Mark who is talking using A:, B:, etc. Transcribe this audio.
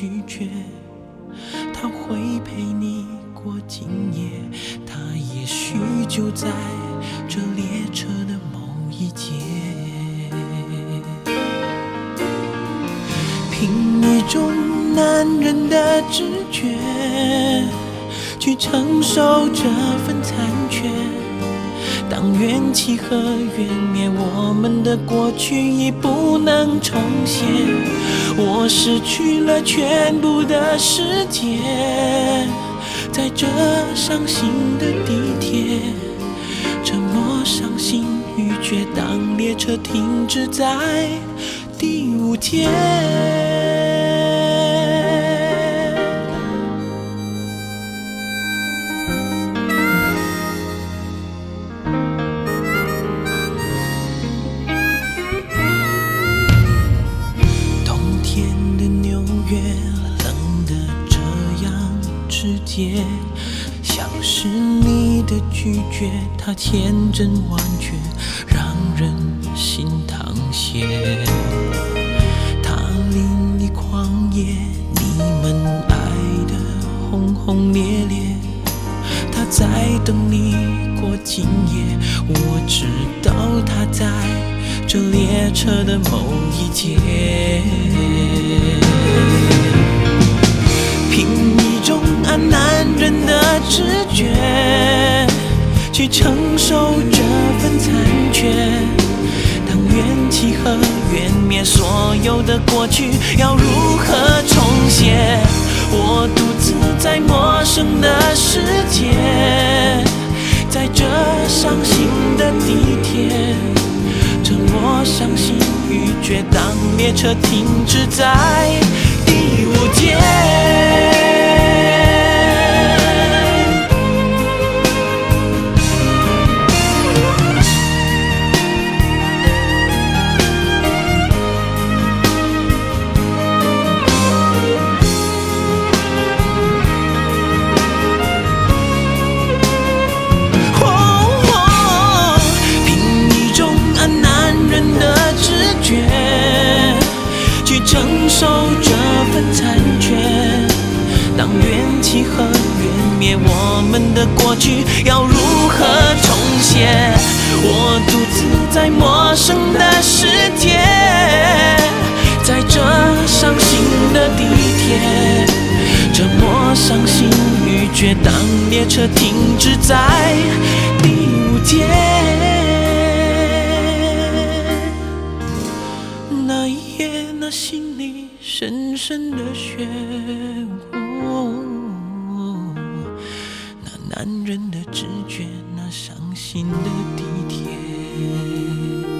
A: 拒绝他会陪你过今夜他也许就在这列车的某一节。凭一种男人的直觉去承受这份残缺。当怨气和缘灭，我们的过去已不能重现。我失去了全部的世界，在这伤心的地铁，沉默、伤心欲绝。当列车停止在第五节。直接，像是你的拒绝，它千真万确，让人心淌血。它淋漓狂野，你们爱的轰轰烈烈。他在等你过今夜，我知道他在这列车的某一节。承受这份残缺。当缘起和缘灭，所有的过去要如何重写？我独自在陌生的世界，在这伤心的地铁，沉默、伤心欲绝。当列车停止在第五节。起和缘灭，我们的过去要如何重写？我独自在陌生的世界，在这伤心的地铁。沉默、伤心欲绝。当列车停止在第五节，那一夜，那心里深深的漩涡，男人的直觉，那伤心的地铁。